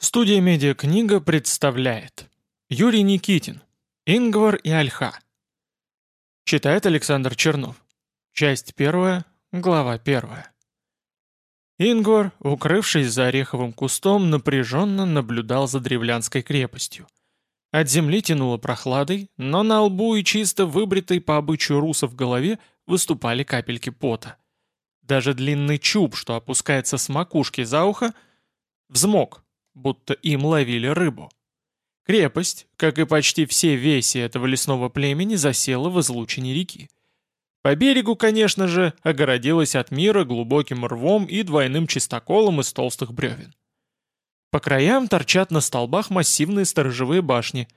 Студия «Медиакнига» представляет. Юрий Никитин «Ингвар и Ольха» Читает Александр Чернов. Часть первая, глава первая. Ингвар, укрывшись за ореховым кустом, напряженно наблюдал за древлянской крепостью. От земли тянуло прохладой, но на лбу и чисто выбритой по обычаю руса в голове выступали капельки пота. Даже длинный чуб, что опускается с макушки за ухо, взмок, будто им ловили рыбу. Крепость, как и почти все веси этого лесного племени, засела в излучине реки. По берегу, конечно же, огородилась от мира глубоким рвом и двойным чистоколом из толстых бревен. По краям торчат на столбах массивные сторожевые башни.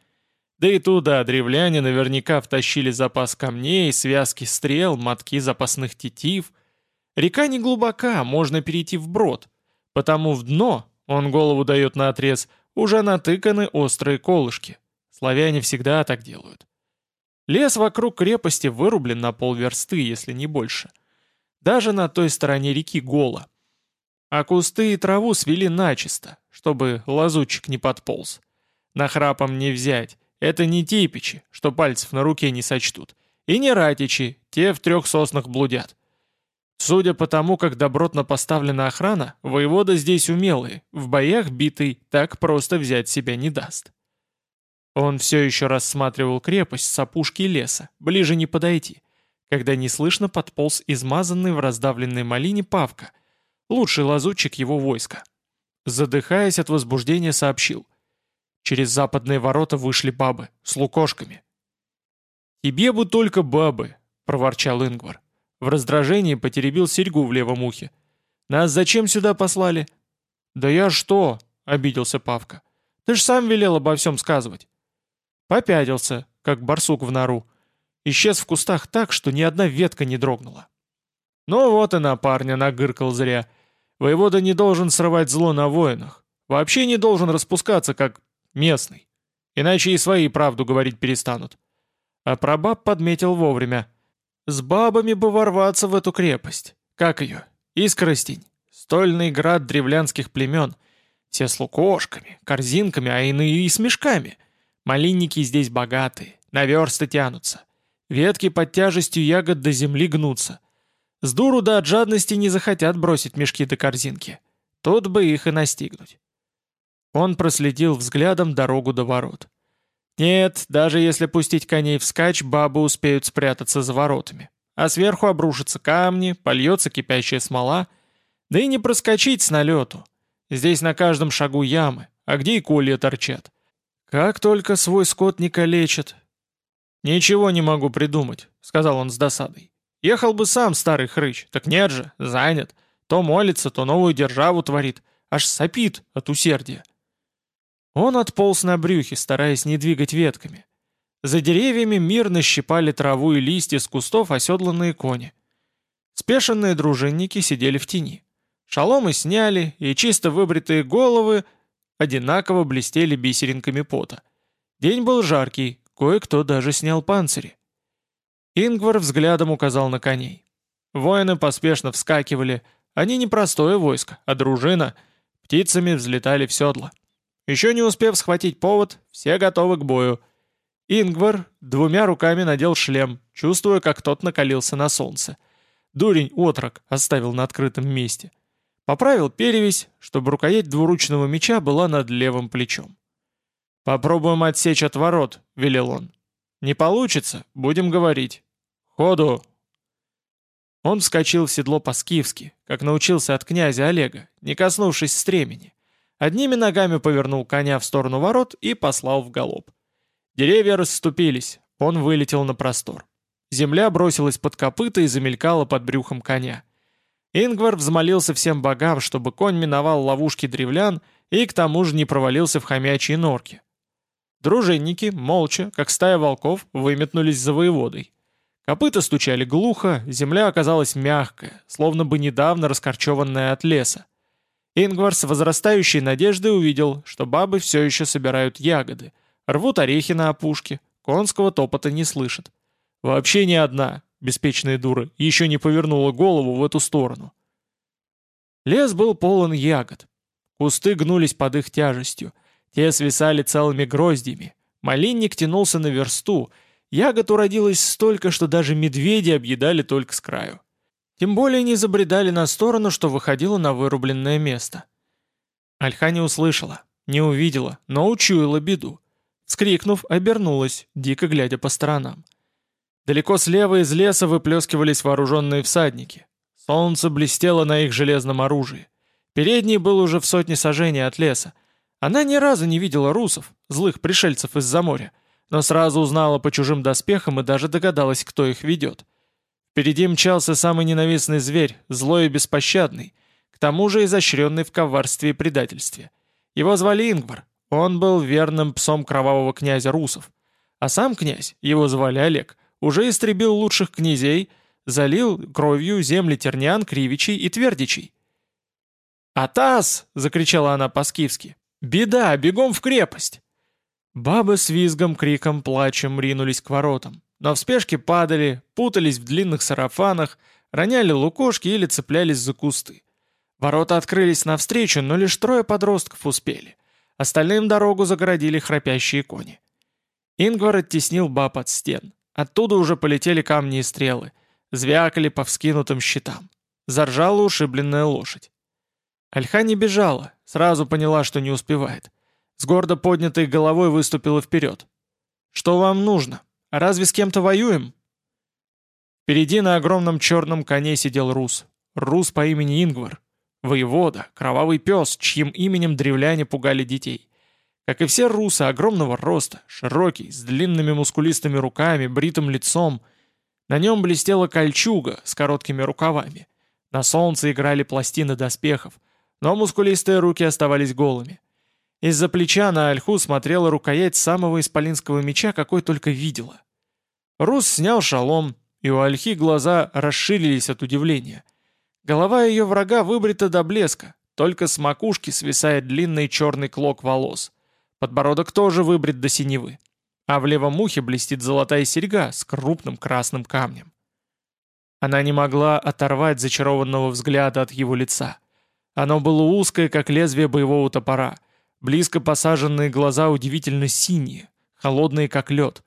Да и туда древляне наверняка втащили запас камней, связки стрел, мотки запасных тетив. Река не глубока, можно перейти вброд, потому в дно он голову дает на отрез, уже натыканы острые колышки. Славяне всегда так делают. Лес вокруг крепости вырублен на полверсты, если не больше. Даже на той стороне реки голо. А кусты и траву свели начисто, чтобы лазутчик не подполз. Нахрапом не взять. Это не типичи, что пальцев на руке не сочтут. И не ратичи, те в трех соснах блудят. Судя по тому, как добротно поставлена охрана, воевода здесь умелый, в боях битый, так просто взять себя не даст. Он все еще рассматривал крепость с опушки леса, ближе не подойти, когда неслышно подполз измазанный в раздавленной малине Павка, лучший лазутчик его войска. Задыхаясь от возбуждения, сообщил. Через западные ворота вышли бабы, с лукошками. «Тебе бы только бабы», — проворчал Ингвар. В раздражении потеребил серьгу в левом ухе. «Нас зачем сюда послали?» «Да я что?» — обиделся Павка. «Ты ж сам велел обо всем сказывать». Попятился, как барсук в нору. Исчез в кустах так, что ни одна ветка не дрогнула. Ну вот и на парня нагыркал зря. Воевода не должен срывать зло на воинах. Вообще не должен распускаться, как местный. Иначе и свои правду говорить перестанут. А прабаб подметил вовремя. С бабами бы ворваться в эту крепость. Как ее? Искоростень. Стольный град древлянских племен. Все с лукошками, корзинками, а иные и с мешками. Малинники здесь богатые, на версты тянутся. Ветки под тяжестью ягод до земли гнутся. С дуру да от жадности не захотят бросить мешки до корзинки. Тут бы их и настигнуть. Он проследил взглядом дорогу до ворот. Нет, даже если пустить коней вскачь, бабы успеют спрятаться за воротами. А сверху обрушатся камни, польется кипящая смола. Да и не проскочить с налету. Здесь на каждом шагу ямы, а где и колья торчат. Как только свой скот не калечат. «Ничего не могу придумать», — сказал он с досадой. «Ехал бы сам старый хрыч, так нет же, занят. То молится, то новую державу творит, аж сопит от усердия». Он отполз на брюхе, стараясь не двигать ветками. За деревьями мирно щипали траву и листья с кустов оседланные кони. Спешенные дружинники сидели в тени. Шаломы сняли, и чисто выбритые головы одинаково блестели бисеринками пота. День был жаркий, кое-кто даже снял панцири. Ингвар взглядом указал на коней. Воины поспешно вскакивали, они не простое войско, а дружина, птицами взлетали в седла. Еще не успев схватить повод, все готовы к бою. Ингвар двумя руками надел шлем, чувствуя, как тот накалился на солнце. Дурень отрок оставил на открытом месте. Поправил перевязь, чтобы рукоять двуручного меча была над левым плечом. «Попробуем отсечь от ворот», — велел он. «Не получится, будем говорить. Ходу!» Он вскочил в седло по-скифски, как научился от князя Олега, не коснувшись стремени. Одними ногами повернул коня в сторону ворот и послал в галоп. Деревья расступились, он вылетел на простор. Земля бросилась под копыта и замелькала под брюхом коня. Ингвар взмолился всем богам, чтобы конь миновал ловушки древлян и к тому же не провалился в хомячьи норки. Дружинники, молча, как стая волков, выметнулись за воеводой. Копыта стучали глухо, земля оказалась мягкая, словно бы недавно раскорчеванная от леса. Ингвар с возрастающей надеждой увидел, что бабы все еще собирают ягоды, рвут орехи на опушке, конского топота не слышат. Вообще ни одна, беспечная дура, еще не повернула голову в эту сторону. Лес был полон ягод. Кусты гнулись под их тяжестью. Те свисали целыми гроздьями. Малинник тянулся на версту. Ягод уродилось столько, что даже медведи объедали только с краю. Тем более не забредали на сторону, что выходило на вырубленное место. Альха не услышала, не увидела, но учуяла беду. Скрикнув, обернулась, дико глядя по сторонам. Далеко слева из леса выплескивались вооруженные всадники. Солнце блестело на их железном оружии. Передний был уже в сотне сажений от леса. Она ни разу не видела русов, злых пришельцев из-за моря, но сразу узнала по чужим доспехам и даже догадалась, кто их ведет. Впереди мчался самый ненавистный зверь, злой и беспощадный, к тому же изощренный в коварстве и предательстве. Его звали Ингвар, он был верным псом кровавого князя русов. А сам князь, его звали Олег, уже истребил лучших князей, залил кровью земли тернян, кривичей и твердичей. «Атас!» — закричала она по-скифски. «Беда! Бегом в крепость!» Бабы с визгом, криком, плачем ринулись к воротам, но в спешке падали, путались в длинных сарафанах, роняли лукошки или цеплялись за кусты. Ворота открылись навстречу, но лишь трое подростков успели. Остальным дорогу загородили храпящие кони. Ингвар оттеснил баб от стен. Оттуда уже полетели камни и стрелы. Звякали по вскинутым щитам. Заржала ушибленная лошадь. Альха не бежала, сразу поняла, что не успевает. С гордо поднятой головой выступила вперед. «Что вам нужно? Разве с кем-то воюем?» Впереди на огромном черном коне сидел Рус. Рус по имени Ингвар. Воевода, кровавый пес, чьим именем древляне пугали детей. Как и все русы огромного роста, широкий, с длинными мускулистыми руками, бритым лицом. На нем блестела кольчуга с короткими рукавами. На солнце играли пластины доспехов, но мускулистые руки оставались голыми. Из-за плеча на ольху смотрела рукоять самого исполинского меча, какой только видела. Рус снял шалом, и у ольхи глаза расширились от удивления. Голова ее врага выбрита до блеска, только с макушки свисает длинный черный клок волос. Подбородок тоже выбрит до синевы. А в левом ухе блестит золотая серьга с крупным красным камнем. Она не могла оторвать зачарованного взгляда от его лица. Оно было узкое, как лезвие боевого топора. Близко посаженные глаза удивительно синие, холодные, как лед.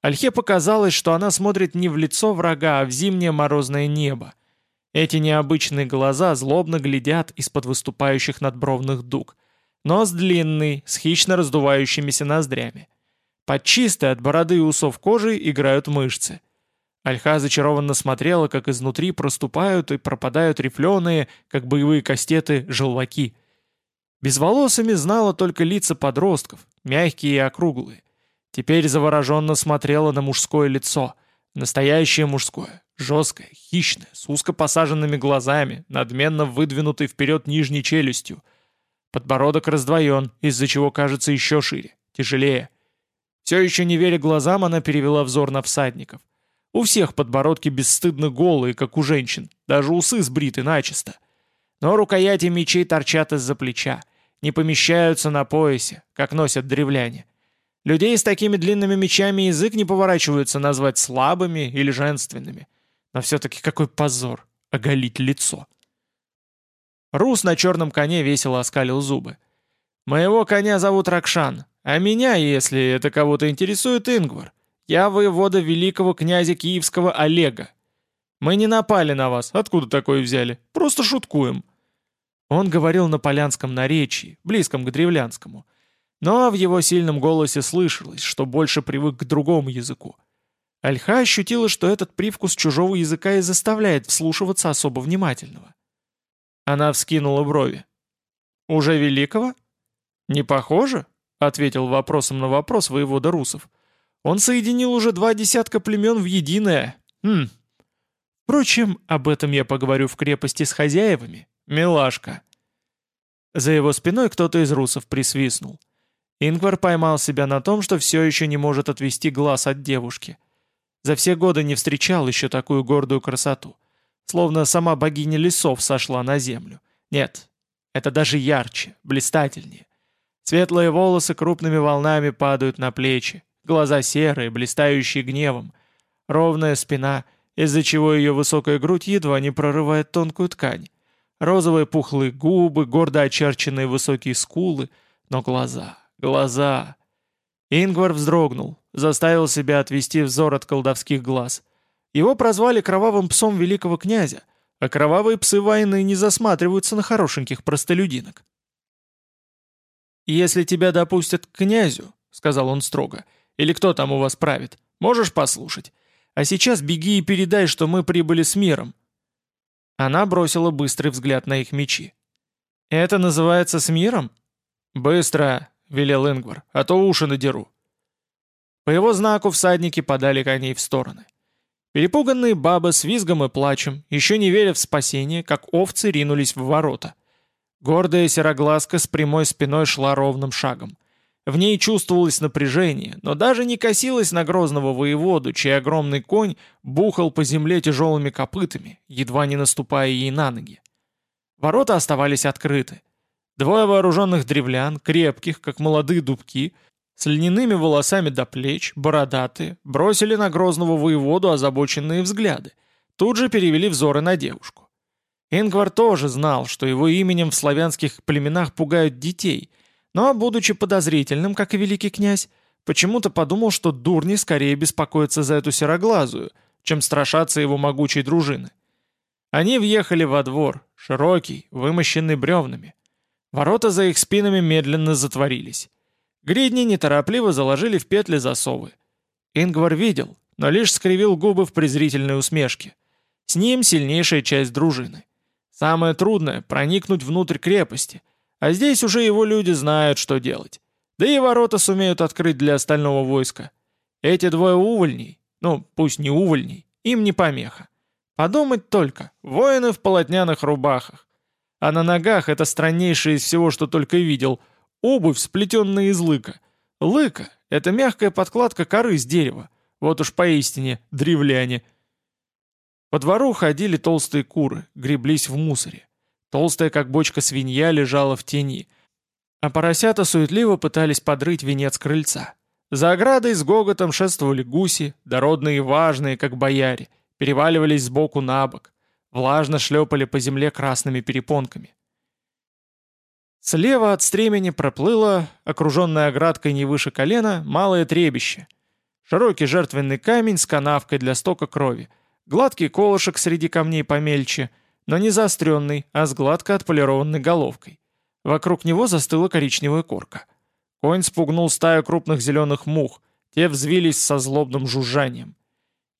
Альхе показалось, что она смотрит не в лицо врага, а в зимнее морозное небо, эти необычные глаза злобно глядят из-под выступающих надбровных дуг. Нос длинный, с хищно раздувающимися ноздрями. Под чистой от бороды и усов кожи играют мышцы. Альха зачарованно смотрела, как изнутри проступают и пропадают рифленые, как боевые кастеты, желваки. Безволосыми знала только лица подростков, мягкие и округлые. Теперь завороженно смотрела на мужское лицо. Настоящее мужское, Жесткая, хищная, с узко посаженными глазами, надменно выдвинутой вперед нижней челюстью. Подбородок раздвоен, из-за чего кажется еще шире, тяжелее. Все еще не веря глазам, она перевела взор на всадников. У всех подбородки бесстыдно голые, как у женщин, даже усы сбриты начисто. Но рукояти мечей торчат из-за плеча, не помещаются на поясе, как носят древляне. Людей с такими длинными мечами язык не поворачивается назвать слабыми или женственными. Но все-таки какой позор — оголить лицо. Рус на черном коне весело оскалил зубы. «Моего коня зовут Ракшан, а меня, если это кого-то интересует, Ингвар. Я воевода великого князя киевского Олега. Мы не напали на вас, откуда такое взяли? Просто шуткуем». Он говорил на полянском наречии, близком к древлянскому. Но в его сильном голосе слышалось, что больше привык к другому языку — Альха ощутила, что этот привкус чужого языка и заставляет вслушиваться особо внимательного. Она вскинула брови. «Уже великого?» «Не похоже?» — ответил вопросом на вопрос воевода Русов. «Он соединил уже два десятка племен в единое. Хм. Впрочем, об этом я поговорю в крепости с хозяевами. Милашка». За его спиной кто-то из русов присвистнул. Ингвар поймал себя на том, что все еще не может отвести глаз от девушки — за все годы не встречал еще такую гордую красоту. Словно сама богиня лесов сошла на землю. Нет, это даже ярче, блистательнее. Светлые волосы крупными волнами падают на плечи, глаза серые, блистающие гневом, ровная спина, из-за чего ее высокая грудь едва не прорывает тонкую ткань. Розовые пухлые губы, гордо очерченные высокие скулы, но глаза, глаза... Ингвар вздрогнул, заставил себя отвести взор от колдовских глаз. Его прозвали кровавым псом великого князя, а кровавые псы войны не засматриваются на хорошеньких простолюдинок. «Если тебя допустят к князю», — сказал он строго, — «или кто там у вас правит, можешь послушать. А сейчас беги и передай, что мы прибыли с миром». Она бросила быстрый взгляд на их мечи. «Это называется с миром?» «Быстро!» — велел Ингвар, — «а то уши надеру». По его знаку всадники подали коней в стороны. Перепуганные бабы с визгом и плачем, еще не веря в спасение, как овцы ринулись в ворота. Гордая сероглазка с прямой спиной шла ровным шагом. В ней чувствовалось напряжение, но даже не косилась на грозного воеводу, чей огромный конь бухал по земле тяжелыми копытами, едва не наступая ей на ноги. Ворота оставались открыты. Двое вооруженных древлян, крепких, как молодые дубки, с льняными волосами до плеч, бородатые, бросили на грозного воеводу озабоченные взгляды, тут же перевели взоры на девушку. Ингвар тоже знал, что его именем в славянских племенах пугают детей, но, будучи подозрительным, как и великий князь, почему-то подумал, что дурни скорее беспокоятся за эту сероглазую, чем страшатся его могучей дружины. Они въехали во двор, широкий, вымощенный бревнами. Ворота за их спинами медленно затворились. Гридни неторопливо заложили в петли засовы. Ингвар видел, но лишь скривил губы в презрительной усмешке. С ним сильнейшая часть дружины. Самое трудное — проникнуть внутрь крепости, а здесь уже его люди знают, что делать. Да и ворота сумеют открыть для остального войска. Эти двое увольней, ну, пусть не увольней, им не помеха. Подумать только, воины в полотняных рубахах. А на ногах это страннейшее из всего, что только видел — Обувь, сплетенная из лыка. Лыка — это мягкая подкладка коры с дерева. Вот уж поистине древляне. По двору ходили толстые куры, греблись в мусоре. Толстая, как бочка свинья, лежала в тени. А поросята суетливо пытались подрыть венец крыльца. За оградой с гоготом шествовали гуси, дородные и важные, как бояре, переваливались сбоку на бок, влажно шлепали по земле красными перепонками. Слева от стремени проплыло, окруженное оградкой не выше колена, малое требище. Широкий жертвенный камень с канавкой для стока крови, гладкий колышек среди камней помельче, но не заостренный, а с гладко отполированной головкой. Вокруг него застыла коричневая корка. Конь спугнул стаю крупных зеленых мух, те взвились со злобным жужжанием.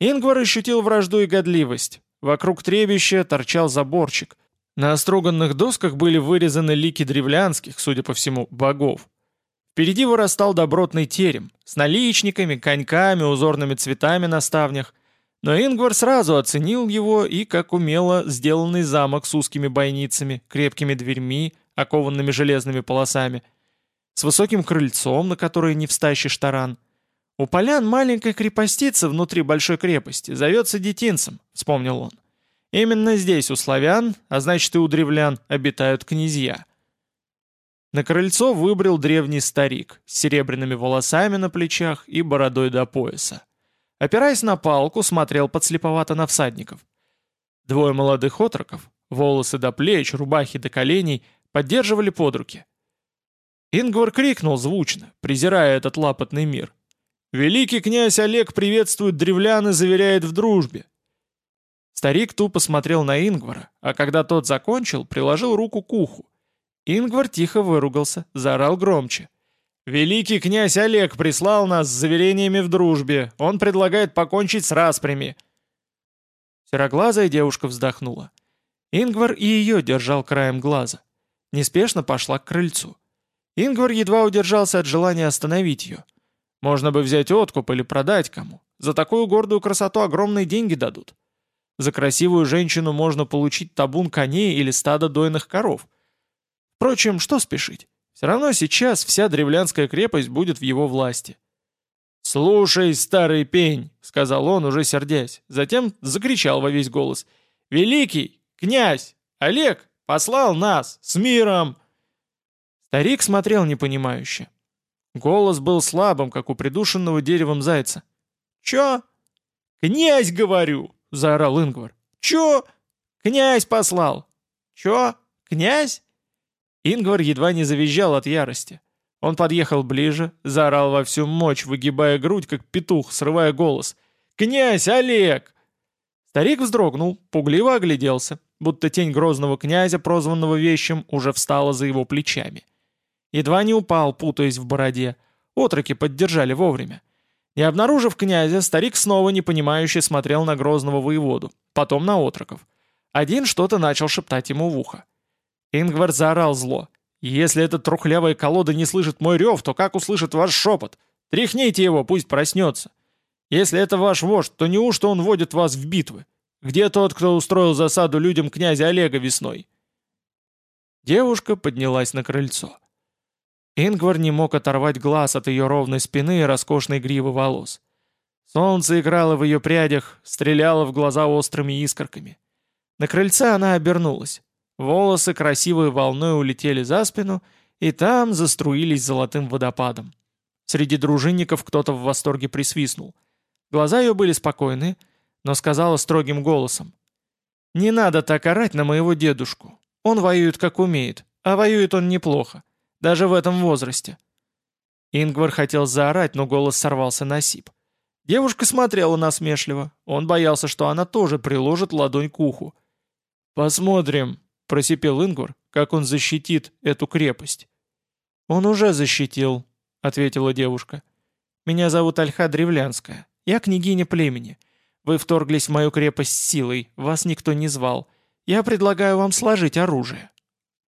Ингвар ощутил вражду и годливость. Вокруг требища торчал заборчик, на остроганных досках были вырезаны лики древлянских, судя по всему, богов. Впереди вырастал добротный терем, с наличниками, коньками, узорными цветами на ставнях, но Ингвар сразу оценил его и как умело сделанный замок с узкими бойницами, крепкими дверьми, окованными железными полосами, с высоким крыльцом, на которое не встащишь таран. У полян маленькая крепостица внутри большой крепости, зовется детинцем, вспомнил он. Именно здесь у славян, а значит и у древлян, обитают князья. На крыльцо выбрел древний старик с серебряными волосами на плечах и бородой до пояса. Опираясь на палку, смотрел подслеповато на всадников. Двое молодых отроков, волосы до плеч, рубахи до коленей, поддерживали под руки. Ингвар крикнул звучно, презирая этот лапотный мир. «Великий князь Олег приветствует древлян и заверяет в дружбе. Старик тупо смотрел на Ингвара, а когда тот закончил, приложил руку к уху. Ингвар тихо выругался, заорал громче. «Великий князь Олег прислал нас с заверениями в дружбе. Он предлагает покончить с распрями». Сероглазая девушка вздохнула. Ингвар и ее держал краем глаза. Неспешно пошла к крыльцу. Ингвар едва удержался от желания остановить ее. Можно бы взять откуп или продать кому. За такую гордую красоту огромные деньги дадут. За красивую женщину можно получить табун коней или стадо дойных коров. Впрочем, что спешить? Все равно сейчас вся древлянская крепость будет в его власти. «Слушай, старый пень!» — сказал он, уже сердясь. Затем закричал во весь голос. «Великий! Князь! Олег! Послал нас! С миром!» Старик смотрел непонимающе. Голос был слабым, как у придушенного деревом зайца. «Чё?» «Князь, говорю!» — заорал Ингвар. «Чё? Князь послал!» «Чё? Князь?» Ингвар едва не завизжал от ярости. Он подъехал ближе, заорал во всю мощь, выгибая грудь, как петух, срывая голос. «Князь Олег!» Старик вздрогнул, пугливо огляделся, будто тень грозного князя, прозванного вещем, уже встала за его плечами. Едва не упал, путаясь в бороде. Отроки поддержали вовремя. Не обнаружив князя, старик снова непонимающе смотрел на грозного воеводу, потом на отроков. Один что-то начал шептать ему в ухо. Ингвар заорал зло. Если эта трухлявая колода не слышит мой рев, то как услышит ваш шепот? Тряхните его, пусть проснется. Если это ваш вождь, то неужто он водит вас в битвы? Где тот, кто устроил засаду людям князя Олега весной?» Девушка поднялась на крыльцо. Ингвар не мог оторвать глаз от ее ровной спины и роскошной гривы волос. Солнце играло в ее прядях, стреляло в глаза острыми искорками. На крыльце она обернулась. Волосы красивой волной улетели за спину, и там заструились золотым водопадом. Среди дружинников кто-то в восторге присвистнул. Глаза ее были спокойны, но сказала строгим голосом. «Не надо так орать на моего дедушку. Он воюет как умеет, а воюет он неплохо, даже в этом возрасте». Ингвар хотел заорать, но голос сорвался на сип. Девушка смотрела насмешливо, он боялся, что она тоже приложит ладонь к уху. «Посмотрим», — просипел Ингвар, — «как он защитит эту крепость». «Он уже защитил», — ответила девушка. «Меня зовут Альха Древлянская. Я княгиня племени. Вы вторглись в мою крепость силой, вас никто не звал. Я предлагаю вам сложить оружие».